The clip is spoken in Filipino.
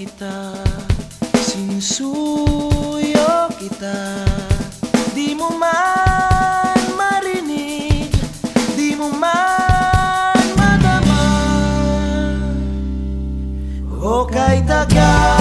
kita Sinsuyo kita. Di mo man marinig Di mo man madama. O kay tagal